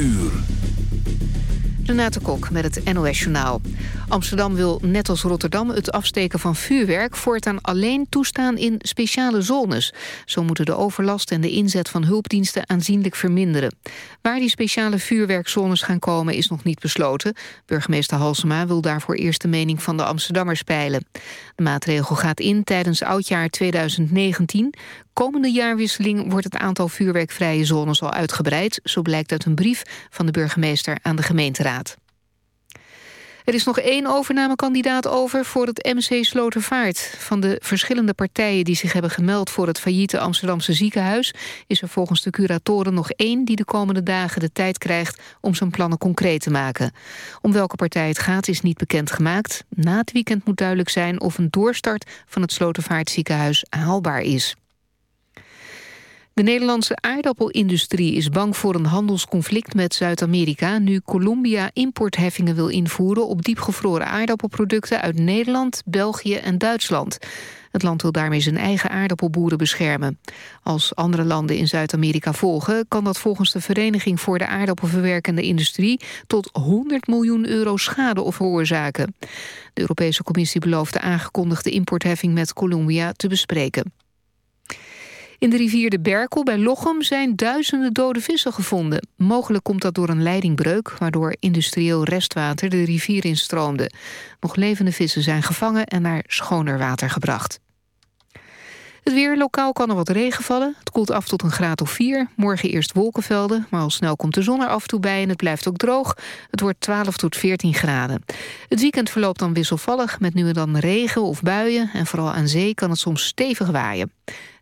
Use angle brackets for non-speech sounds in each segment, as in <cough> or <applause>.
uur. Renate Kok met het NOS Journaal. Amsterdam wil net als Rotterdam het afsteken van vuurwerk... voortaan alleen toestaan in speciale zones. Zo moeten de overlast en de inzet van hulpdiensten aanzienlijk verminderen. Waar die speciale vuurwerkzones gaan komen is nog niet besloten. Burgemeester Halsema wil daarvoor eerst de mening van de Amsterdammers peilen. De maatregel gaat in tijdens oudjaar 2019. Komende jaarwisseling wordt het aantal vuurwerkvrije zones al uitgebreid. Zo blijkt uit een brief van de burgemeester aan de gemeenteraad. Er is nog één overnamekandidaat over voor het MC Slotervaart. Van de verschillende partijen die zich hebben gemeld voor het failliete Amsterdamse ziekenhuis... is er volgens de curatoren nog één die de komende dagen de tijd krijgt... om zijn plannen concreet te maken. Om welke partij het gaat is niet bekendgemaakt. Na het weekend moet duidelijk zijn of een doorstart van het Slotervaartziekenhuis haalbaar is. De Nederlandse aardappelindustrie is bang voor een handelsconflict met Zuid-Amerika... nu Colombia importheffingen wil invoeren op diepgevroren aardappelproducten... uit Nederland, België en Duitsland. Het land wil daarmee zijn eigen aardappelboeren beschermen. Als andere landen in Zuid-Amerika volgen... kan dat volgens de Vereniging voor de Aardappelverwerkende Industrie... tot 100 miljoen euro schade veroorzaken. De Europese Commissie belooft de aangekondigde importheffing met Colombia te bespreken. In de rivier de Berkel bij Lochem zijn duizenden dode vissen gevonden. Mogelijk komt dat door een leidingbreuk... waardoor industrieel restwater de rivier instroomde. Nog levende vissen zijn gevangen en naar schoner water gebracht. Het weer, lokaal kan er wat regen vallen. Het koelt af tot een graad of 4. Morgen eerst wolkenvelden, maar al snel komt de zon er af toe bij... en het blijft ook droog. Het wordt 12 tot 14 graden. Het weekend verloopt dan wisselvallig met nu en dan regen of buien... en vooral aan zee kan het soms stevig waaien.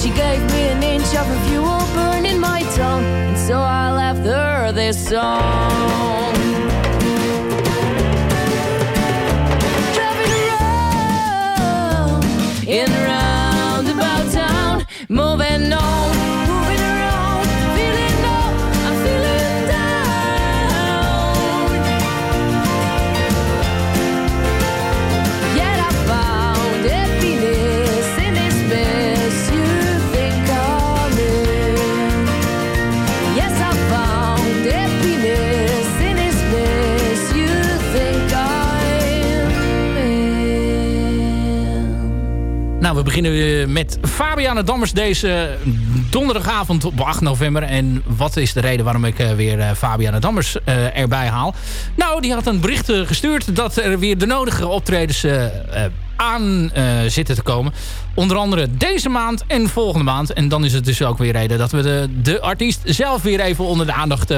She gave me an inch of her fuel burning my tongue, and so I left her this song. Driving around in Nou, we beginnen met Fabiana Dammers deze donderdagavond op 8 november. En wat is de reden waarom ik eh, weer Fabiana Dammers erbij haal? Nou, die had een bericht gestuurd dat er weer de nodige optredens aan zitten te komen. Onder andere deze maand en volgende maand. En dan is het dus ook weer reden dat we de, de artiest zelf weer even onder de aandacht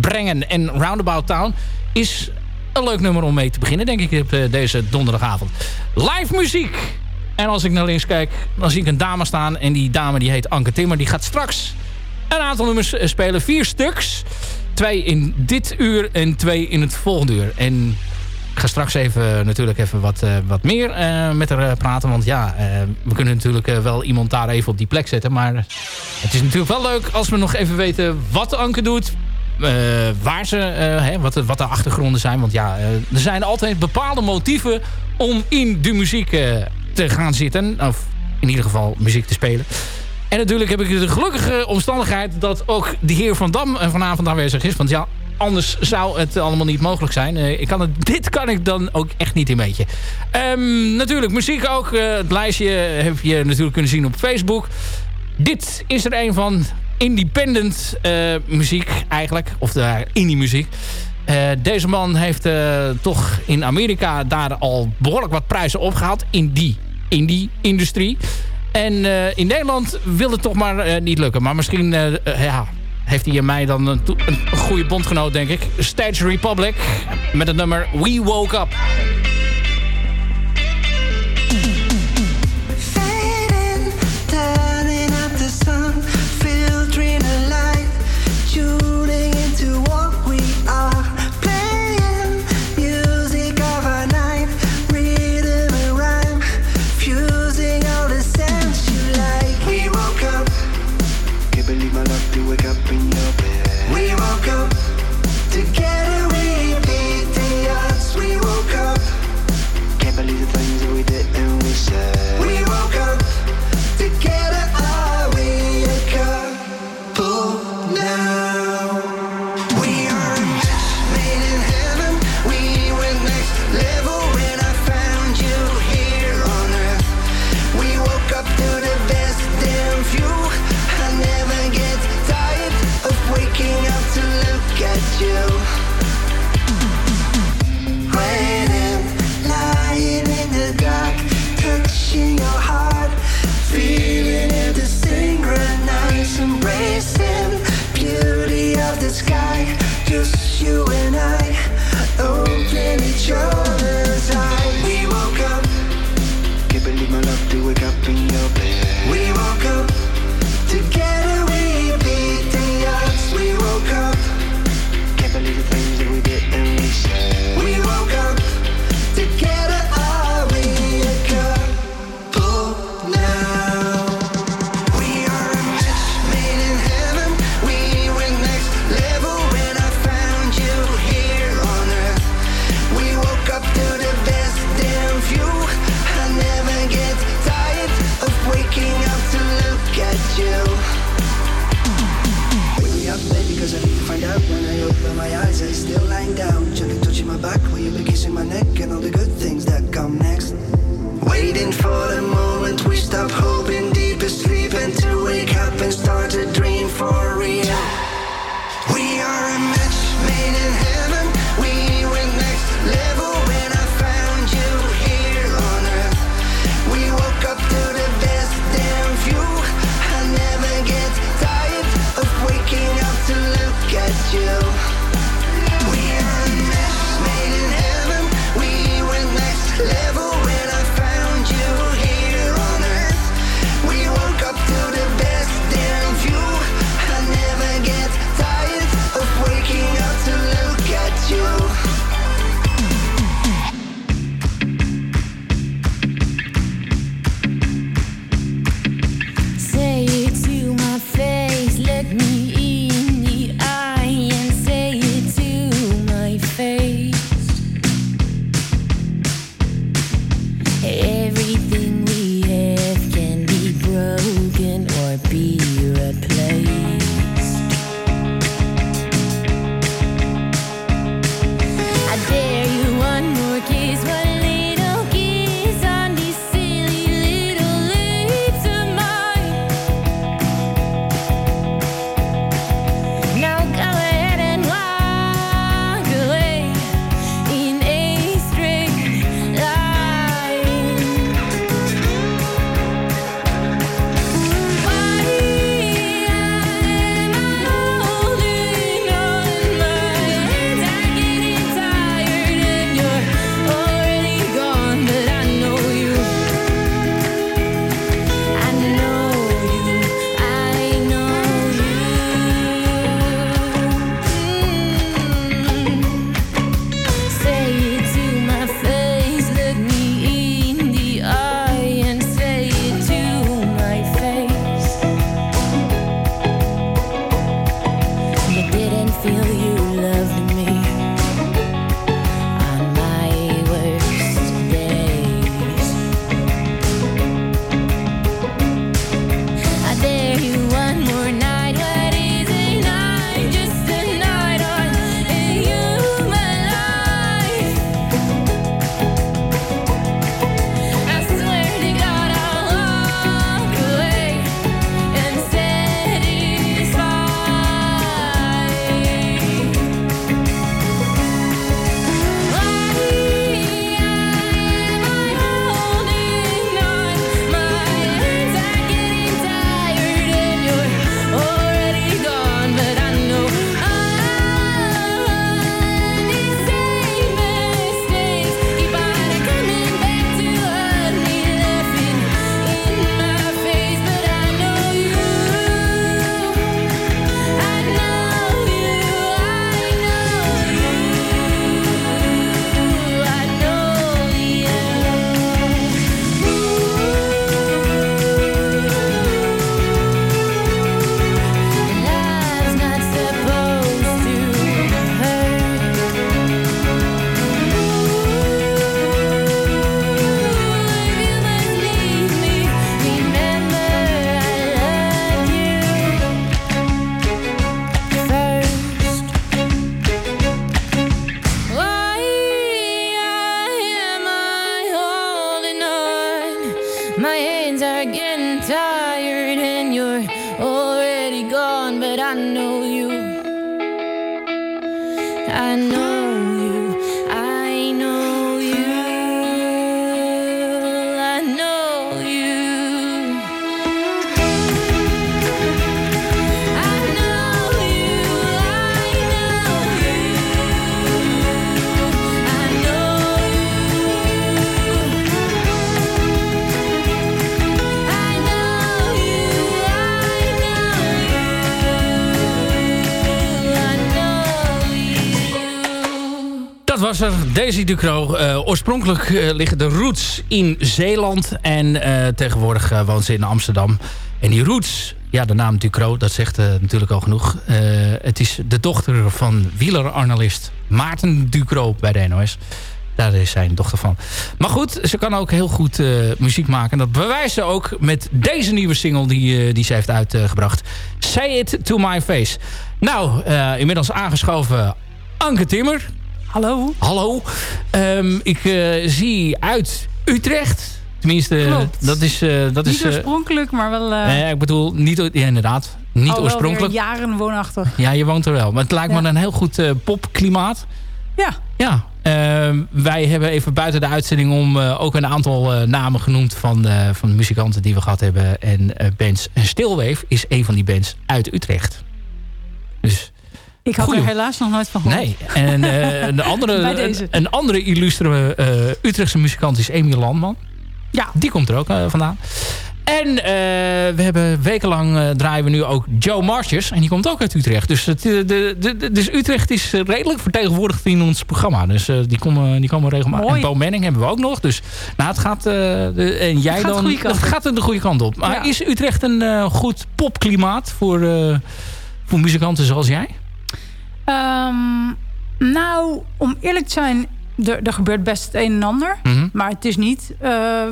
brengen. En Roundabout Town is een leuk nummer om mee te beginnen, denk ik, deze donderdagavond. Live muziek en als ik naar links kijk, dan zie ik een dame staan. En die dame die heet Anke Timmer. Die gaat straks een aantal nummers eh, spelen. Vier stuks. Twee in dit uur en twee in het volgende uur. En ik ga straks even natuurlijk even wat, uh, wat meer uh, met haar praten. Want ja, we kunnen natuurlijk wel iemand daar even op die plek zetten. Maar het is natuurlijk wel leuk als we nog even weten wat Anke doet. waar ze, hè, wat, de, wat de achtergronden zijn. Want ja, er zijn altijd bepaalde motieven om in de muziek te gaan zitten. Of in ieder geval muziek te spelen. En natuurlijk heb ik de gelukkige omstandigheid dat ook de heer Van Dam eh, vanavond aanwezig is. Want ja, anders zou het allemaal niet mogelijk zijn. Eh, ik kan het, <laughs> dit kan ik dan ook echt niet in beetje. Um, natuurlijk, muziek ook. Uh, het lijstje heb je natuurlijk kunnen zien op Facebook. Dit is er een van independent muziek eigenlijk. Of de indie muziek. Uh, deze man heeft uh, toch in Amerika daar al behoorlijk wat prijzen opgehaald. In die, in die industrie. En uh, in Nederland wil het toch maar niet lukken. Maar misschien ja, heeft hij in mij dan een, een goede bondgenoot, denk ik. Stage Republic met het nummer We Woke Up. But my eyes are still lying down. Gently touching my back Will you be kissing my neck And all the good things that come next. Waiting for the moment Daisy Ducro. Eh oorspronkelijk eh, liggen de roots in Zeeland. En eh, tegenwoordig woont ze in Amsterdam. En die roots, ja, de naam Ducro, dat zegt natuurlijk al genoeg. Het is de dochter van wieleranalist Maarten Ducro bij de NOS. Daar is zijn dochter van. Maar goed, ze kan ook heel goed muziek maken. Dat bewijst ze ook met deze nieuwe single die, eh, die ze heeft uitgebracht. Say It To My Face. Nou, inmiddels aangeschoven Anke Timmer. Hallo. Hallo. Ehm, ik eh, zie uit Utrecht. Tenminste, Klopt. dat is... eh, dat is Niet eh, oorspronkelijk, maar wel... nee, ik bedoel, niet, ja, inderdaad. Niet wel oorspronkelijk. jaren woonachtig. Ja, je woont er wel. Maar het lijkt me een heel goed popklimaat. Ja, Ja, ehm, wij hebben even buiten de uitzending om ook een aantal namen genoemd van, van de muzikanten die we gehad hebben. En bands. En Stilwave is een van die bands uit Utrecht. Dus ik had Goeie. er helaas nog nooit van gehoord. nee. En eh, <laughs> andere, een, een andere illustere eh, Utrechtse muzikant is Emiel Landman. Ja, Die komt er ook eh, vandaan. En we hebben wekenlang draaien we nu ook Joe Marches. En die komt ook uit Utrecht. Dus, het, de, de, de- dus Utrecht is redelijk vertegenwoordigd in ons programma. Dus die, komen, die komen regelmatig. Mooi. En Bo Manning hebben we ook nog. Dus nou, het gaat, de, en jij gaat de dan, goede kant het op. gaat de goede kant op. Maar Ja. is Utrecht een goed popklimaat voor, voor muzikanten zoals jij? Ehm, nou, om eerlijk te zijn, er, er gebeurt best het een en ander. Mhm. Maar het is niet, eh,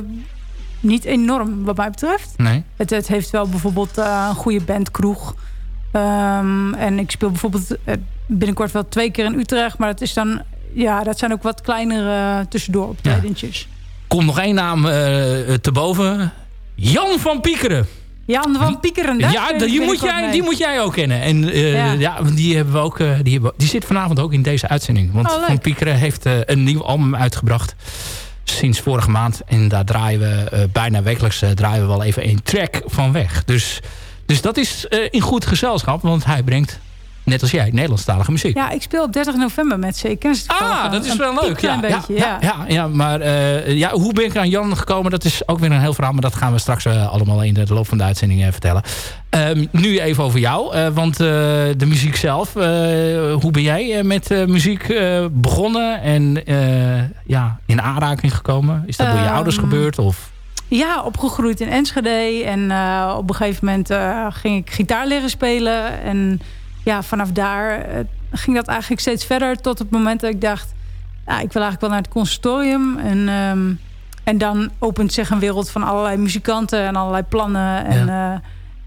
niet enorm wat mij betreft. Nee? Het, het heeft wel bijvoorbeeld eh, een goede bandkroeg. Ehm, en ik speel bijvoorbeeld eh, binnenkort wel twee keer in Utrecht. Maar dat, is dan, ja, dat zijn ook wat kleinere tussendoor optredentjes. Komt nog één naam te boven. Jan van Piekeren. Jan van Piekeren, Ja, die moet, jij, die moet jij ook kennen. En eh, ja. Die hebben we ook. eh, die, hebben, die zit vanavond ook in deze uitzending. Want Oh. Van Piekeren heeft eh, een nieuw album uitgebracht. Sinds vorige maand. En daar draaien we bijna wekelijks draaien we wel even een track van weg. Dus, dus dat is in goed gezelschap. Want hij brengt, net als jij, Nederlandstalige muziek. Ja, ik speel op 30 november met C. Ken je het toevallig Ah, dat is wel leuk. Ja, beetje, ja, ja. ja, ja, maar eh, ja, hoe ben ik aan Jan gekomen? Dat is ook weer een heel verhaal. Maar dat gaan we straks eh, allemaal in de loop van de uitzending eh, vertellen. Ehm, nu even over jou. eh, want de muziek zelf. hoe ben jij met muziek begonnen? En ja, in aanraking gekomen? Is dat door je Ehm, ouders gebeurd? Of? Ja, opgegroeid in Enschede. En op een gegeven moment ging ik gitaar leren spelen. En ja, vanaf daar eh, ging dat eigenlijk steeds verder. Tot het moment dat ik dacht... Ja, ik wil eigenlijk wel naar het conservatorium. En, ehm, en dan opent zich een wereld van allerlei muzikanten en allerlei plannen. En, eh,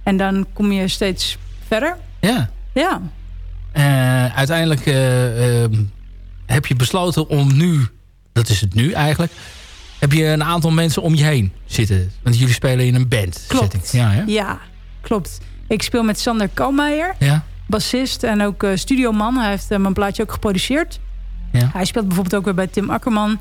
en dan kom je steeds verder. Ja. Ja, Eh, uiteindelijk eh, ehm, heb je besloten om nu... Dat is het nu eigenlijk... Heb je een aantal mensen om je heen zitten? Want jullie spelen in een band. Klopt. setting. Ja, hè? ja, klopt. Ik speel met Sander Kalmeijer. Ja. Bassist en ook eh, studioman. Hij heeft eh, mijn plaatje ook geproduceerd. Ja. Hij speelt bijvoorbeeld ook weer bij Tim Akkerman.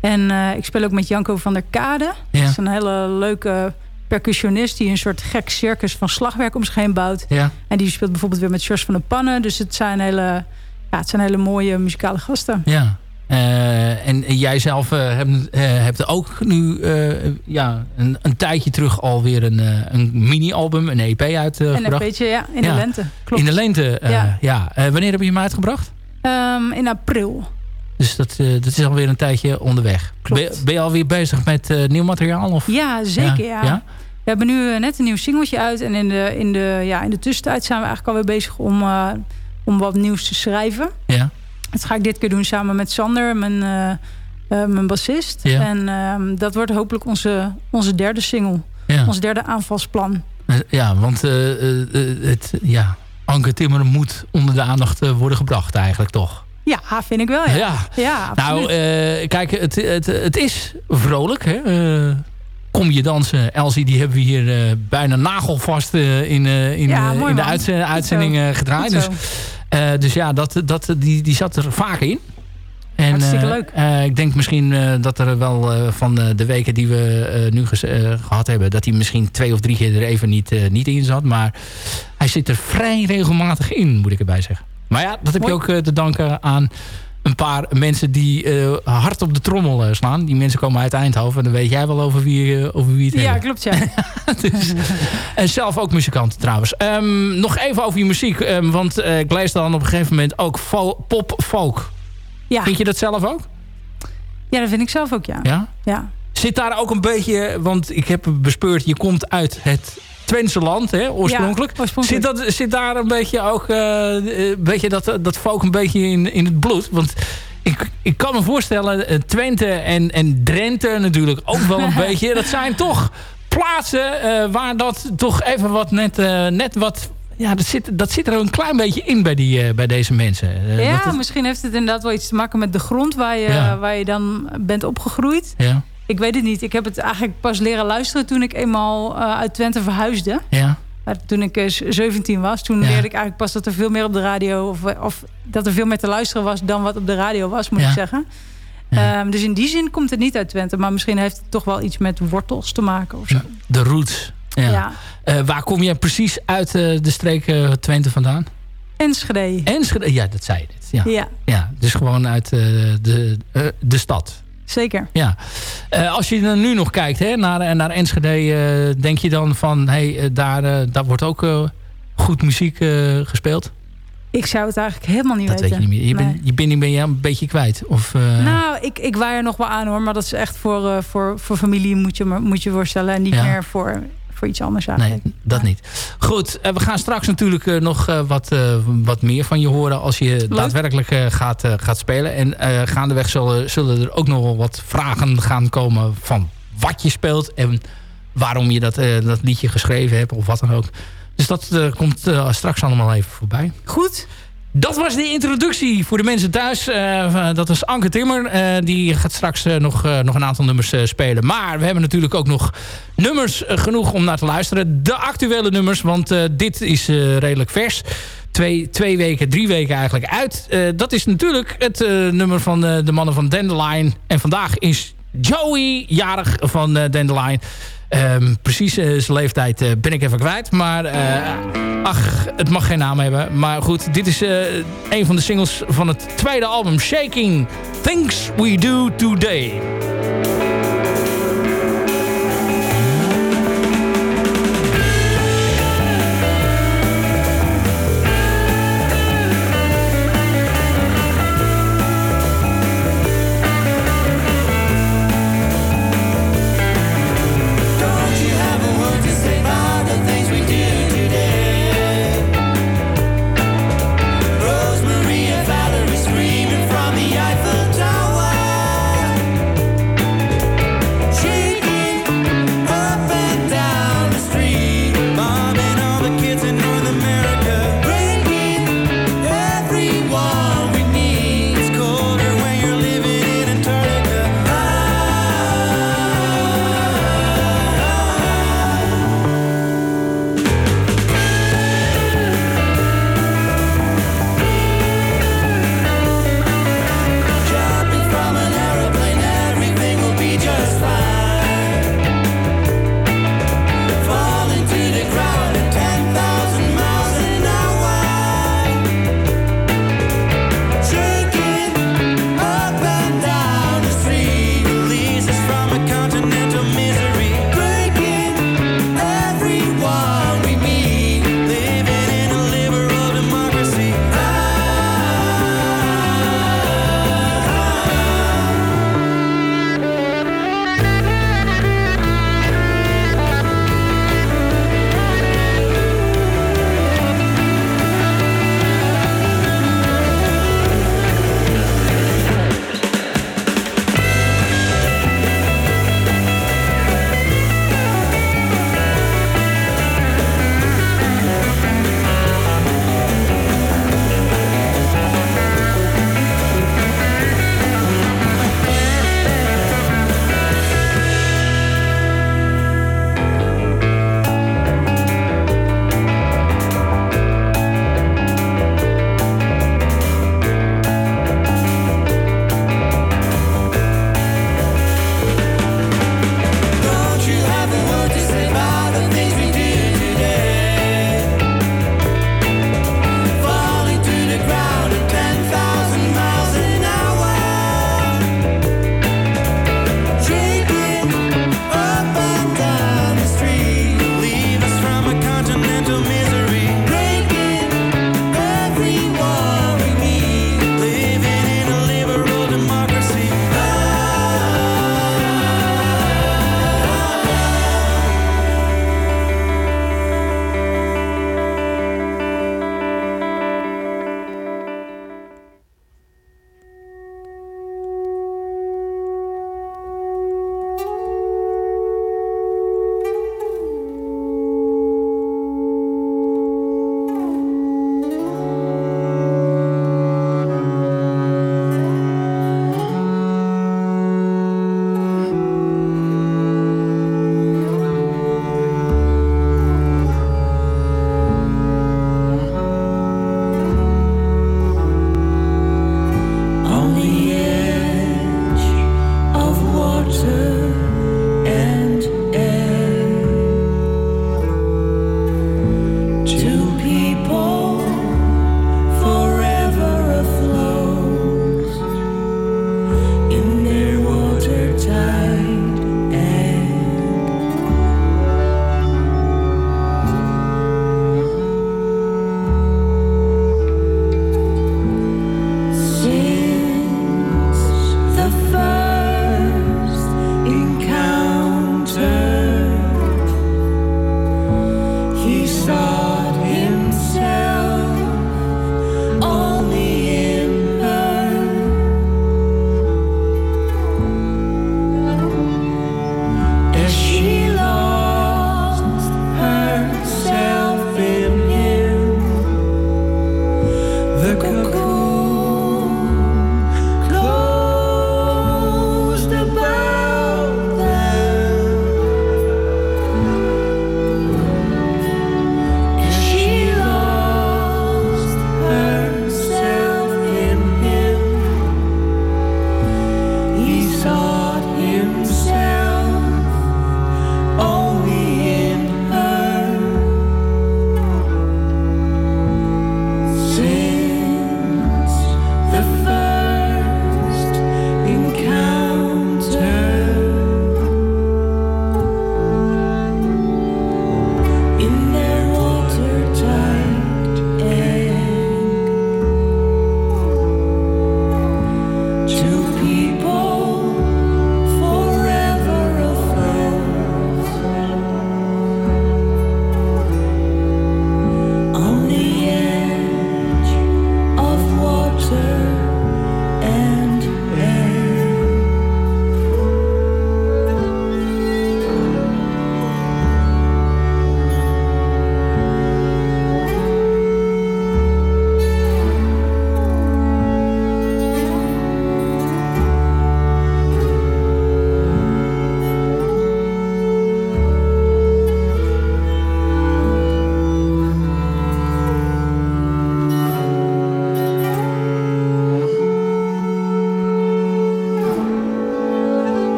En eh, ik speel ook met Janko van der Kade. Ja. Dat is een hele leuke percussionist... die een soort gek circus van slagwerk om zich heen bouwt. Ja. En die speelt bijvoorbeeld weer met George van der Pannen. Dus het zijn hele, ja, het zijn hele mooie muzikale gasten. Ja. Eh, en, en jij zelf eh, hebt, eh, hebt ook nu ja, een, een tijdje terug alweer een, een mini-album, een EP en uitgebracht. een beetje ja, in Ja. de lente. Klopt. in de lente, ja. Ja. Wanneer heb je hem uitgebracht? Ehm, in april. Dus dat, dat is alweer een tijdje onderweg. Klopt. Ben, ben je alweer bezig met nieuw materiaal? Of? Ja, zeker. Ja. ja? We hebben nu net een nieuw singeltje uit. En in de, in de, ja, in de tussentijd zijn we eigenlijk alweer bezig om, om wat nieuws te schrijven. Ja. Dat ga ik dit keer doen samen met Sander, mijn, eh, eh, mijn bassist. Ja. En ehm, dat wordt hopelijk onze, onze derde single. Ja. Ons derde aanvalsplan. Eh, ja, want het, ja, Anke Timmer moet onder de aandacht worden gebracht eigenlijk toch? Ja, vind ik wel. Ja, Ja. ja Nou, kijk, het, het, het is vrolijk. Hè? Kom je dansen. Elsie, die hebben we hier bijna nagelvast in, in, Ja, mooi, in de uitzending, eh, gedraaid. Dus, eh, dus ja, dat, dat, die, die zat er vaak in. En, Hartstikke eh, leuk. eh, ik denk misschien eh, dat er wel eh, van eh, de weken die we eh, nu eh, gehad hebben... dat hij misschien twee of drie keer er even niet, eh, niet in zat. Maar hij zit er vrij regelmatig in, moet ik erbij zeggen. Maar ja, dat heb Mooi. je ook eh, te danken aan een paar mensen die eh, hard op de trommel eh, slaan. Die mensen komen uit Eindhoven. En dan weet jij wel over wie, eh, over wie het Ja, hebben. klopt ja. <laughs> Dus, en zelf ook muzikant trouwens. Ehm, nog even over je muziek. ehm, want ik lees dan op een gegeven moment ook fo- pop-folk. Ja. Vind je dat zelf ook? ja, dat vind ik zelf ook, ja. Ja? ja. Zit daar ook een beetje... Want ik heb bespeurd, je komt uit het Twentse land, hè, oorspronkelijk. Ja, oorspronkelijk. Zit, dat, zit daar een beetje ook eh, een beetje dat, dat folk een beetje in, in het bloed? Want ik, ik kan me voorstellen, eh, Twente en, en Drenthe natuurlijk ook wel een <laughs> beetje. Dat zijn toch plaatsen eh, waar dat toch even wat net, eh, net wat... Ja, dat zit, dat zit er een klein beetje in bij, die, eh, bij deze mensen. Eh, Ja, het- misschien heeft het inderdaad wel iets te maken met de grond waar je, Ja. waar je dan bent opgegroeid. ja, Ik weet het niet. Ik heb het eigenlijk pas leren luisteren toen ik eenmaal eh, uit Twente verhuisde. ja, Maar Toen ik eh, 17 was, toen Ja. leerde ik eigenlijk pas dat er veel meer op de radio... Of, of dat er veel meer te luisteren was dan wat op de radio was, moet Ja. ik zeggen. Ja. Ehm, dus in die zin komt het niet uit Twente. Maar misschien heeft het toch wel iets met wortels te maken of zo. de roots. Ja. Ja. Eh, waar kom je precies uit eh, de streek eh, Twente vandaan? Enschede. Enschede, ja, dat zei je net. Ja, ja. Ja, dus gewoon uit eh, de, eh, de stad. Zeker. Ja. Eh, als je er nu nog kijkt hè, naar, naar Enschede, eh, denk je dan van, hey, eh, daar, eh, daar wordt ook eh, goed muziek eh, gespeeld? Ik zou het eigenlijk helemaal niet dat weten. weet je niet meer. Je, Nee. bent, je binding ben je een beetje kwijt. Of, eh, Nou, ik, ik waai er nog wel aan hoor. Maar dat is echt voor, eh, voor, voor familie moet je, moet je voorstellen. En niet Ja. meer voor, voor iets anders Nee, eigenlijk. dat Ja. niet. Goed, eh, we gaan straks natuurlijk eh, nog eh, wat, wat meer van je horen... als je daadwerkelijk gaat, gaat spelen. En gaandeweg zullen, zullen er ook nog wel wat vragen gaan komen... van wat je speelt en waarom je dat, dat liedje geschreven hebt... of wat dan ook. Dus dat komt straks allemaal even voorbij. Goed. Dat was de introductie voor de mensen thuis. Eh, dat was Anke Timmer. Eh, die gaat straks eh, nog, eh, nog een aantal nummers eh, spelen. Maar we hebben natuurlijk ook nog nummers eh, genoeg om naar te luisteren. De actuele nummers, want eh, dit is eh, redelijk vers. Twee, twee weken, drie weken eigenlijk uit. Eh, dat is natuurlijk het eh, nummer van eh, de mannen van Dandelion. En vandaag is Joey jarig van eh, Dandelion. Ehm, precies eh, zijn leeftijd eh, ben ik even kwijt. Maar eh, ach, het mag geen naam hebben. Maar goed, dit is een van de singles van het tweede album. Shaking Things We Do Today.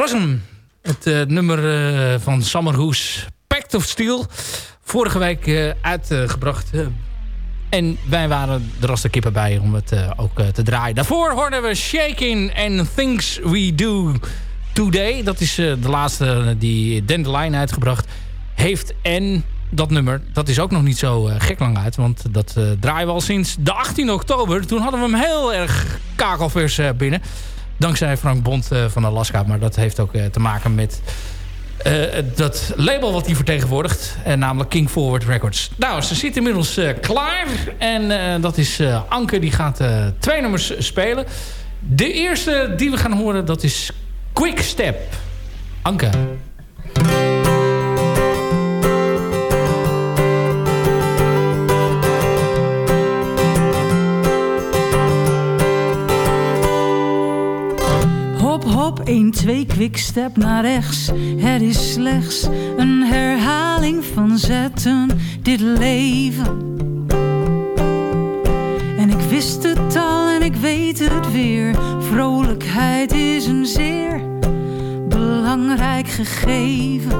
Was hem. Het uh, nummer uh, van Summerhoes, Pact of Steel. Vorige week uh, uitgebracht. en wij waren er als de kippen bij om het ook te draaien. Daarvoor hoorden we Shaking and Things We Do Today. Dat is de laatste die Dandelion uitgebracht heeft. En dat nummer, dat is ook nog niet zo gek lang uit. Want dat draaien we al sinds de 18 oktober. Toen hadden we hem heel erg kakelvers binnen. Dankzij Frank Bond van Alaska. Maar dat heeft ook te maken met dat label wat hij vertegenwoordigt. namelijk King Forward Records. Nou, ze zit inmiddels klaar. En dat is Anke, die gaat twee nummers spelen. De eerste die we gaan horen, dat is Quick Step. Anke. Hop, 1, 2, quickstep naar rechts. Het is slechts een herhaling van zetten, dit leven. En ik wist het al en ik weet het weer. Vrolijkheid is een zeer belangrijk gegeven.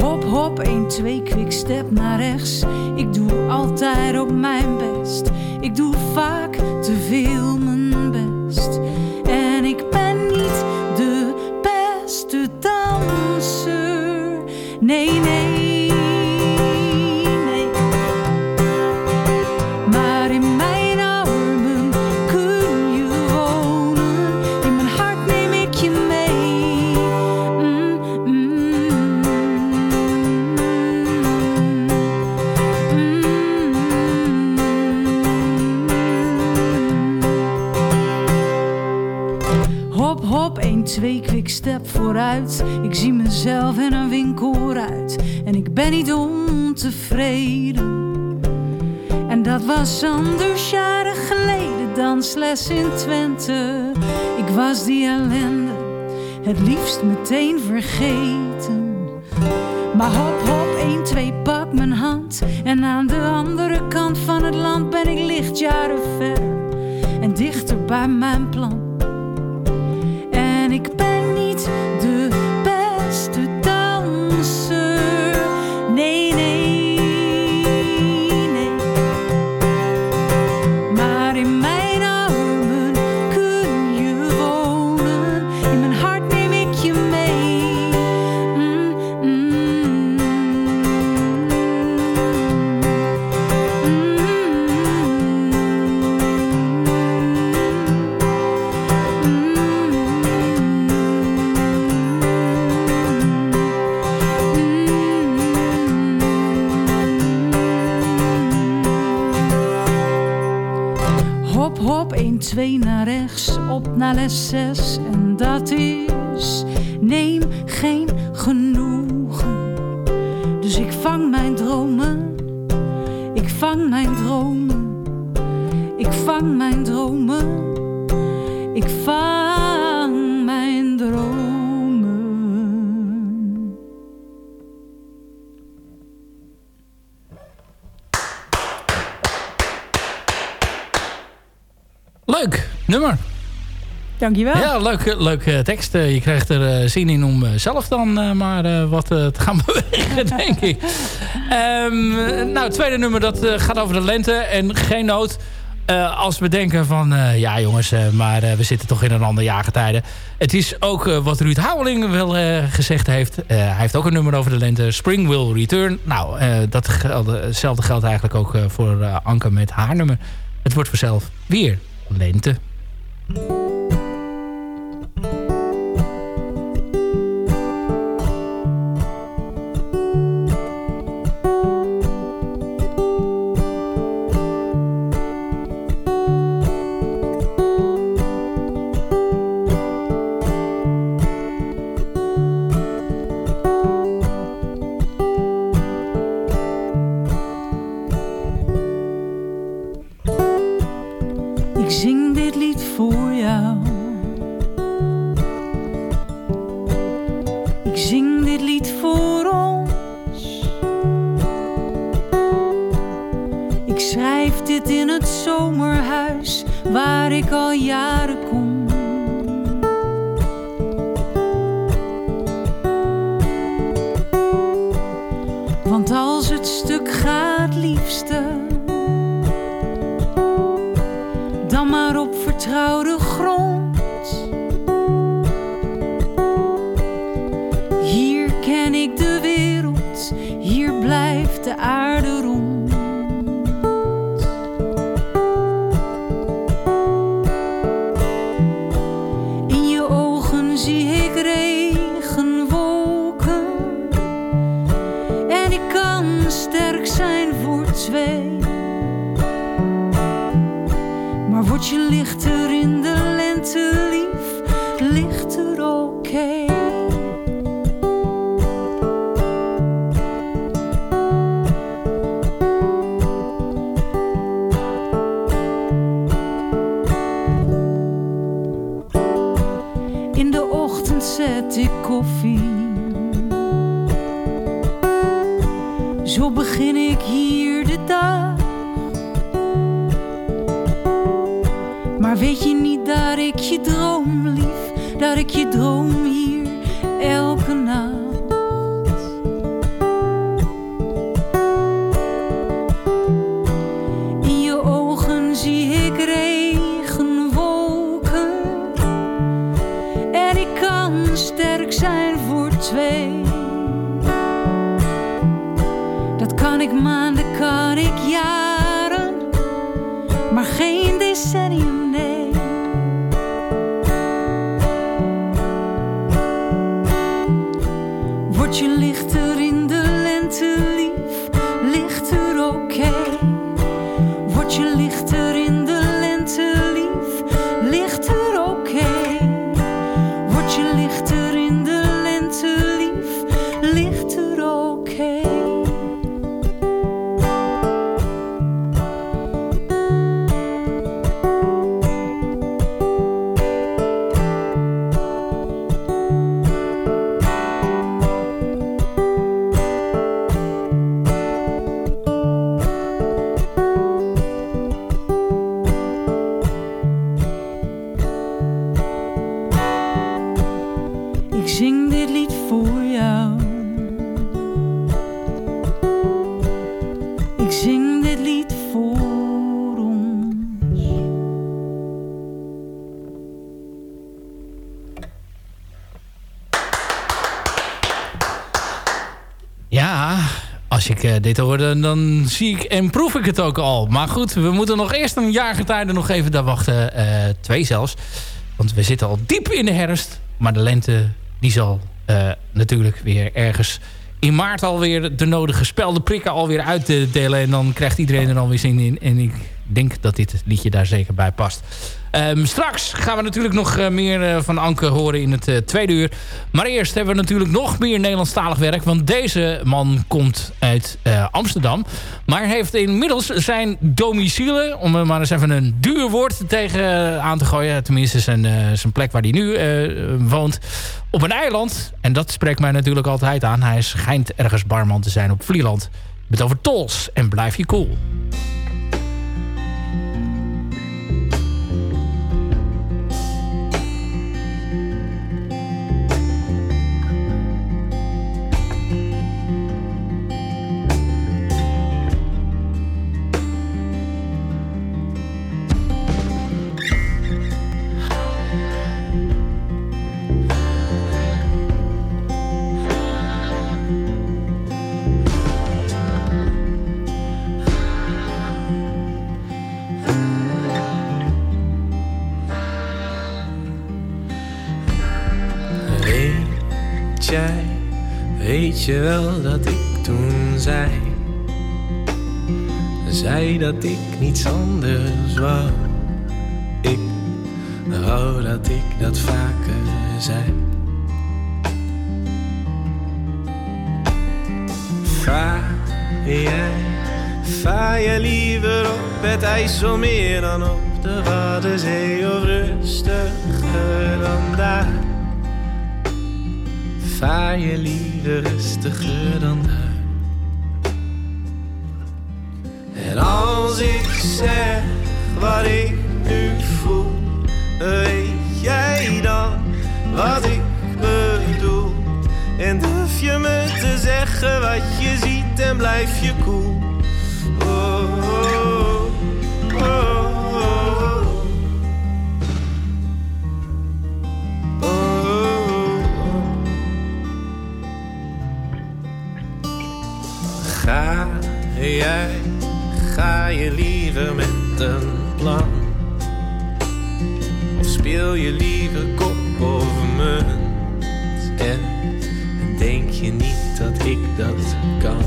Hop, hop, 1, 2, quickstep naar rechts. Ik doe altijd op mijn best. Ik doe vaak te veel vooruit. Ik zie mezelf in een winkelruit. En ik ben niet ontevreden. En dat was anders jaren geleden. Dansles in Twente. Ik was die ellende. Het liefst meteen vergeten. Maar hop, hop, 1, 2, pak mijn hand. En aan de andere kant van het land ben ik lichtjaren verder. En dichter bij mijn plan. Hop, 1, 2 naar rechts, op naar les 6. En dat is, neem geen genoegen. Dus ik vang mijn dromen, ik vang mijn dromen, ik vang mijn dromen, ik vang Dankjewel. Ja, leuk, leuk eh, tekst. Eh, je krijgt er eh, zin in om zelf dan maar wat te gaan <laughs> bewegen, denk ik. Ehm, nou, het tweede nummer dat gaat over de lente en geen nood. Als we denken van, ja jongens, maar we zitten toch in een ander jaargetijde. Het is ook wat Ruud Houweling wel gezegd heeft. Hij heeft ook een nummer over de lente. Spring will return. Nou, eh, dat geldt, eigenlijk ook voor Anke met haar nummer. Het wordt vanzelf weer lente. Dat ik je droom, lief? Dat ik je droom hier elke nacht. In dan, zie ik en proef ik het ook al. Maar goed, we moeten nog eerst een jaar getijden nog even daar wachten. eh, twee zelfs. Want we zitten al diep in de herfst. Maar de lente, die zal eh, natuurlijk weer ergens in maart alweer de nodige spelde prikken alweer uitdelen. En dan krijgt iedereen er alweer zin in. En ik denk dat dit liedje daar zeker bij past. Ehm, straks gaan we natuurlijk nog eh, meer eh, van Anke horen in het eh, tweede uur. Maar eerst hebben we natuurlijk nog meer Nederlandstalig werk. Want deze man komt uit Amsterdam. Maar heeft inmiddels zijn domicile... om maar eens even een duur woord tegen aan te gooien. Tenminste zijn, zijn plek waar hij nu woont. Op een eiland. En dat spreekt mij natuurlijk altijd aan. Hij schijnt ergens barman te zijn op Vlieland. Met over tolls en blijf je cool. Je wel dat ik toen zei Zei dat ik niets anders wou. Ik wou dat ik dat vaker zei. Vaar jij, vaar je liever op het IJsselmeer dan op de Waddenzee of rustiger dan daar Vaar je liever rustiger dan daar. En als ik zeg wat ik nu voel Weet jij dan wat ik bedoel? En durf je me te zeggen wat je ziet en blijf je cool Ga jij, ga je liever met een plan? Of speel je liever kop of munt? En denk je niet dat ik dat kan?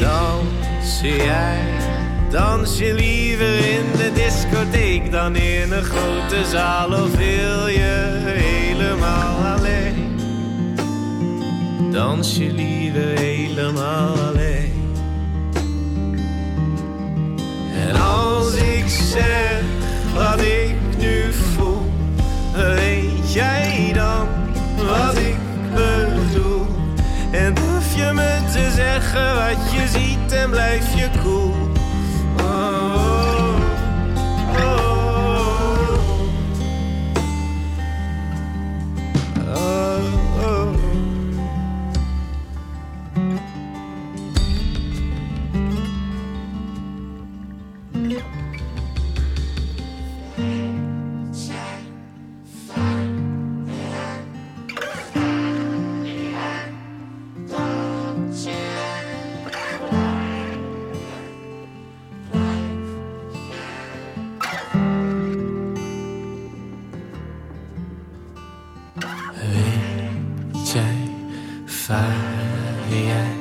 Dans jij, dans je liever in de discotheek dan in een grote zaal? Of wil je helemaal alleen? dans je lieve helemaal alleen. En als ik zeg wat ik nu voel, weet jij dan wat ik bedoel? En hoef je me te zeggen wat je ziet en blijf je koel. Cool. fire.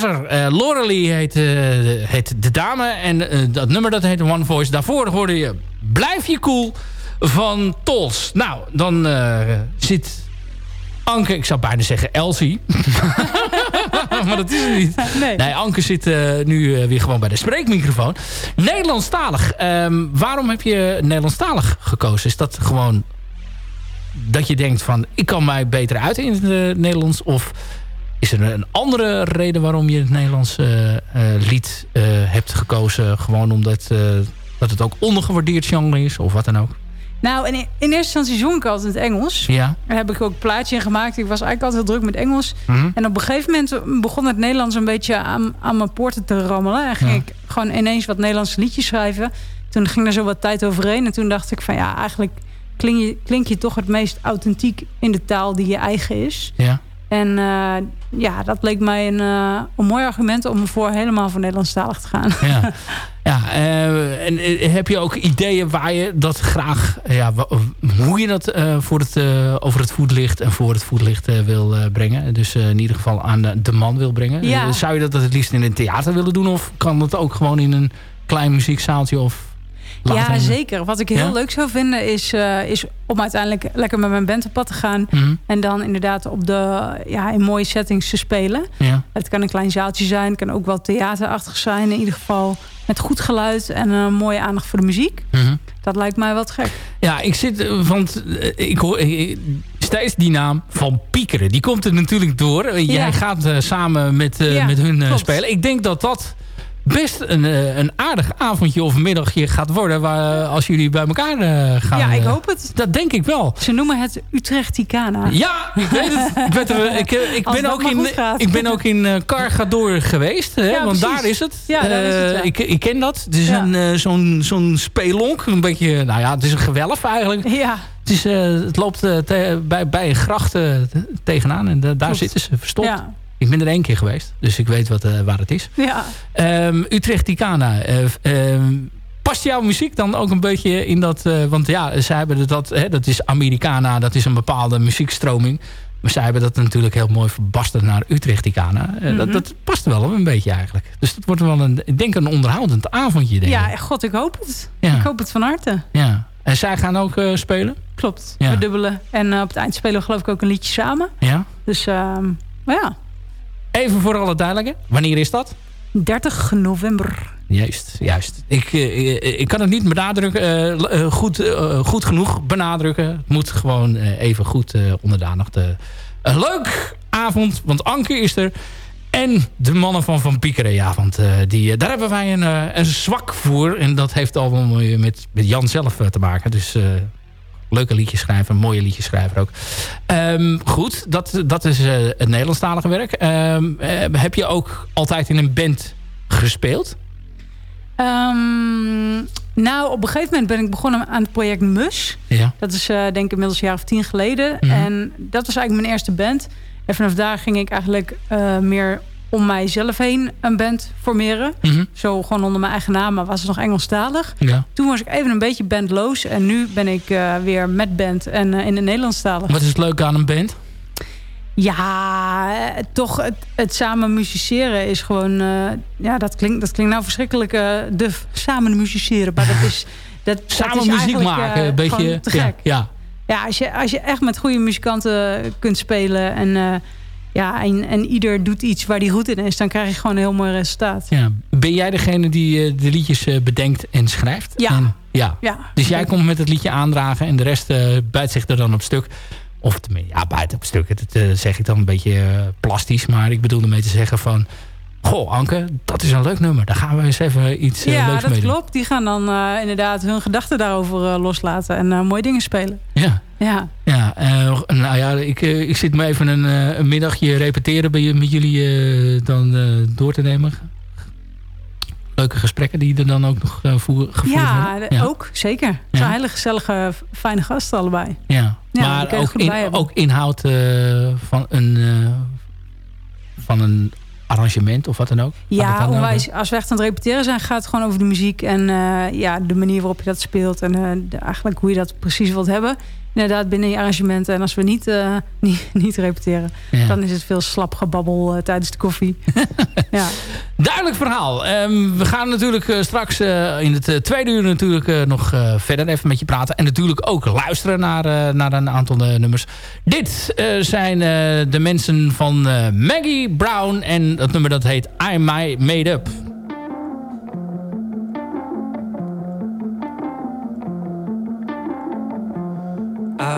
Was er. Eh Lorelei heet, eh, heet de dame. En eh, dat nummer dat heet One Voice. Daarvoor hoorde je Blijf je cool van Tols. Nou, dan zit Anke, ik zou bijna zeggen Elsie. <laughs> maar dat is het niet. Nee. Anke zit nu weer gewoon bij de spreekmicrofoon. Nederlandstalig. Ehm, waarom heb je Nederlandstalig gekozen? Is dat gewoon dat je denkt van... ik kan mij beter uit in het Nederlands? Of is er een andere reden waarom je het Nederlands eh, eh, lied eh, hebt gekozen? Gewoon omdat dat het ook ondergewaardeerd genre is? Of wat dan ook? Nou, in, in eerste instantie zong ik altijd in het Engels. Ja. Daar heb ik ook een plaatje in gemaakt. Ik was eigenlijk altijd heel druk met Engels. Mhm. En op een gegeven moment begon het Nederlands een beetje aan, aan mijn poorten te rammelen. En ging Ja. ik gewoon ineens wat Nederlandse liedjes schrijven. Toen ging er zo wat tijd overheen. En toen dacht ik van ja, eigenlijk klink je, klink je toch het meest authentiek in de taal die je eigen is. Ja. En eh, ja, dat leek mij een, eh, een mooi argument om ervoor helemaal voor Nederlandstalig te gaan. Ja, <laughs> ja eh, en heb je ook ideeën waar je dat graag, ja, hoe je dat voor het, over het voetlicht en voor het voetlicht wil brengen? Dus in ieder geval aan de, de man wil brengen. Ja. Zou je dat het liefst in een theater willen doen? Of kan dat ook gewoon in een klein muziekzaaltje? Of later Ja, zeker. Wat ik heel Ja? leuk zou vinden is, eh, is om uiteindelijk lekker met mijn band op pad te gaan. Mhm, En dan inderdaad op de, ja, in mooie settings te spelen. ja. Het kan een klein zaaltje zijn. Het kan ook wel theaterachtig zijn. In ieder geval met goed geluid en een mooie aandacht voor de muziek. mhm. Dat lijkt mij wat gek. Ja, ik zit, eh, want eh, ik hoor, eh, steeds die naam van Piekeren. Die komt er natuurlijk door. Eh, Jij Ja. gaat eh, samen met, eh, met hun eh, klopt. spelen. Ik denk dat dat best een, eh, een aardig avondje of middagje gaat worden... Waar, als jullie bij elkaar eh, gaan. ja, ik eh, hoop het. Dat denk ik wel. Ze noemen het Utrechticana. Ja, ik weet het. Ik, ben, ook in, ik ben ook in eh Cargador geweest. Hè, Ja, want precies. daar is het. Ja, daar is het, ja. ik, ik ken dat. Het is Ja. een, eh, zo'n zo'n spelonk. Een beetje, nou ja, het is een gewelf eigenlijk. Ja, Het, is, eh, het loopt te- bij, bij een gracht te- tegenaan. En da- daar Klopt. zitten ze verstopt. ja, Ik ben er één keer geweest. Dus ik weet wat, eh, waar het is. ja. Ehm Utrecht Ticana. eh, ehm, past jouw muziek dan ook een beetje in dat... eh, want ja, zij hebben dat... Hè, dat is Americana. Dat is een bepaalde muziekstroming. Maar zij hebben dat natuurlijk heel mooi verbasterd naar Utrecht Ticana. Dat, Mhm. dat past wel een beetje eigenlijk. Dus dat wordt wel een... Ik denk een onderhoudend avondje. Denk Ja, god, ik hoop het. Ja. Ik hoop het van harte. ja. En zij gaan ook spelen? Klopt, Ja. we dubbelen. En op het eind spelen we geloof ik ook een liedje samen. Ja. Dus ehm, maar ja, Even voor alle duidelijkheden. Wanneer is dat? 30 november. Juist, juist. Ik, eh, eh, ik kan het niet benadrukken, eh, goed, goed genoeg benadrukken. Het moet gewoon even goed onderdanig. De, een leuk avond, want Anke is er. En de mannen van Van Piekeren. Ja, want die, daar hebben wij een, een zwak voor. En dat heeft allemaal met, met Jan zelf te maken. Dus leuke liedjes schrijven, mooie liedjes schrijven ook. Ehm, goed, dat, dat is eh, het Nederlandstalige werk. Ehm, eh, heb je ook altijd in een band gespeeld? Ehm, nou, op een gegeven moment ben ik begonnen aan het project Mus. Ja. Dat is eh, denk ik inmiddels een jaar of tien geleden. Mhm. En dat was eigenlijk mijn eerste band. En vanaf daar ging ik eigenlijk meer om mijzelf heen een band formeren. Mhm. Zo gewoon onder mijn eigen naam, maar was het nog Engelstalig. Ja. Toen was ik even een beetje bandloos. En nu ben ik eh, weer met band en eh, in de Nederlandstalig. Wat is het leuke aan een band? Ja, eh, toch het, het samen musiceren is gewoon... ja, dat klinkt, dat klinkt nou verschrikkelijk duf. Samen musiceren, maar dat is... <laughs> Dat, dat Samen is muziek maken, een beetje. te ja, gek. Ja, Ja, als je, als je echt met goede muzikanten kunt spelen... en, ja, en, en ieder doet iets waar die goed in is... dan krijg je gewoon een heel mooi resultaat. ja. Ben jij degene die eh, de liedjes eh, bedenkt en schrijft? Ja. En, ja. Ja, Dus jij komt met het liedje aandragen en de rest eh bijt zich er dan op stuk. Of tenminste, ja, buiten op stuk. Dat zeg ik dan een beetje plastisch. Maar ik bedoel ermee te zeggen van... Goh, Anke, dat is een leuk nummer. Daar gaan we eens even iets eh, ja leuks dat mee doen. klopt. Die gaan dan eh, inderdaad hun gedachten daarover eh, loslaten... en eh, mooie dingen spelen. Ja, Ja, ja nou ja, ik, ik zit me even een, een middagje repeteren bij, met jullie dan door te nemen. Leuke gesprekken die er dan ook nog voer, gevoerd ja, worden. de- ook zeker. Het Ja. zijn hele gezellige, fijne gasten allebei. Ja, Ja, maar je ook, in, ook inhoud van, een, van een arrangement of wat dan ook? Ja, onwijs. Als we echt aan het repeteren zijn, gaat het gewoon over de muziek en eh, ja, de manier waarop je dat speelt en eh, de- eigenlijk hoe je dat precies wilt hebben. Inderdaad, binnen je arrangementen. En als we niet, eh, <laughs> niet, niet repeteren, Ja. dan is het veel slap gebabbel eh, tijdens de koffie. <laughs> ja. Duidelijk verhaal. Ehm, we gaan natuurlijk eh, straks in het tweede uur natuurlijk nog verder even met je praten. En natuurlijk ook luisteren naar, naar een aantal nummers. Dit zijn de mensen van Maggie Brown. En het nummer dat heet I My Made Up.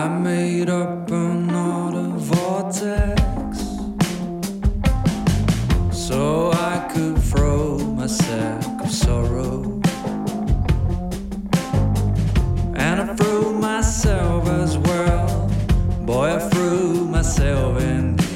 I made up another vortex so I could throw my sack of sorrow. And I threw myself as well. Boy, I threw myself in deep.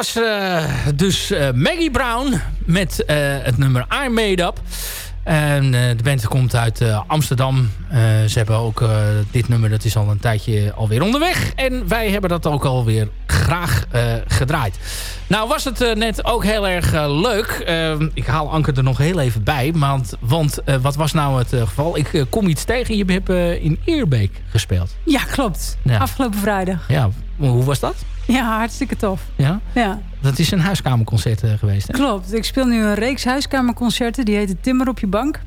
Was uh, dus uh, Maggie Brown met uh, het nummer I'm Made Up. En de band komt uit Amsterdam. ze hebben ook dit nummer, dat is al een tijdje alweer onderweg. En wij hebben dat ook alweer graag gedraaid. Nou was het net ook heel erg leuk. ik haal Anker er nog heel even bij. Want, want wat was nou het geval? Ik kom iets tegen. Je hebt in Eerbeek gespeeld. Ja, klopt. Ja. Afgelopen vrijdag. Ja, hoe was dat? Ja, hartstikke tof. Ja? Ja. Dat is een huiskamerconcert uh, geweest, hè? Klopt. Ik speel nu een reeks huiskamerconcerten. Die heet Timmer op je bank.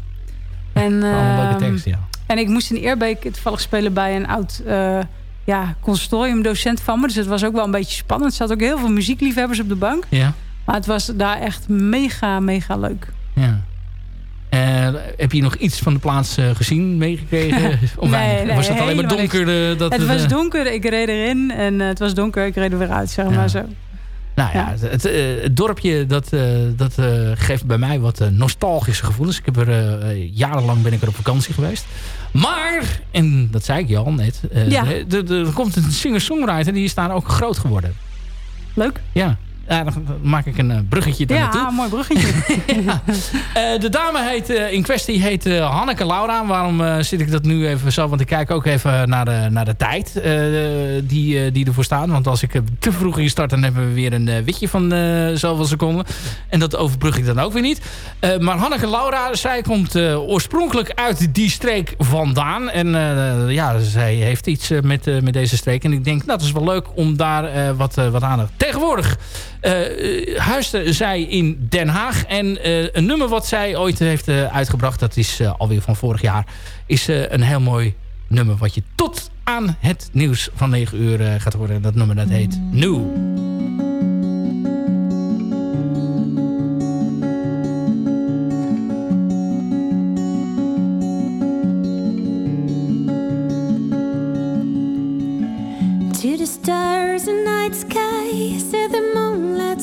En, uh, leuke tekst, ja. En ik moest in Eerbeek toevallig spelen bij een oud uh, ja, consortiumdocent van me. Dus het was ook wel een beetje spannend. Er zaten ook heel veel muziekliefhebbers op de bank. Ja. Maar het was daar echt mega, mega leuk. Ja. Uh, heb je nog iets van de plaats uh, gezien, meegekregen? <laughs> Of nee, nee, was het alleen maar donker? Uh, dat het was donker, ik reed erin. En het was donker, ik reed er weer uit, zeg maar zo. Nou ja, ja. Het, het, dorpje dat, dat geeft bij mij wat nostalgische gevoelens. Ik heb er jarenlang ben ik er op vakantie geweest. Maar, en dat zei ik je al net, er komt een singer-songwriter die is daar ook groot geworden. Leuk. Ja, ja, dan maak ik een eh, bruggetje daar ja, mooi bruggetje. <laughs> ja. uh, de dame heet, uh, in kwestie heet uh, Hanneke Laura. Waarom zit ik dat nu even zo? Want ik kijk ook even naar de, naar de tijd die, die ervoor staat. Want als ik te vroeg in start, dan hebben we weer een witje van zoveel seconden. En dat overbrug ik dan ook weer niet. maar Hanneke Laura, zij komt oorspronkelijk uit die streek vandaan. En ja, zij heeft iets met, met deze streek. En ik denk, nou, dat is wel leuk om daar wat, wat aan te... Tegenwoordig uh, huisde zij in Den Haag. En uh, een nummer wat zij ooit heeft uitgebracht, dat is alweer van vorig jaar, is een heel mooi nummer wat je tot aan het nieuws van 9 uur gaat horen. Dat nummer dat heet New. To the stars and night sky, said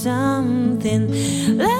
something. Like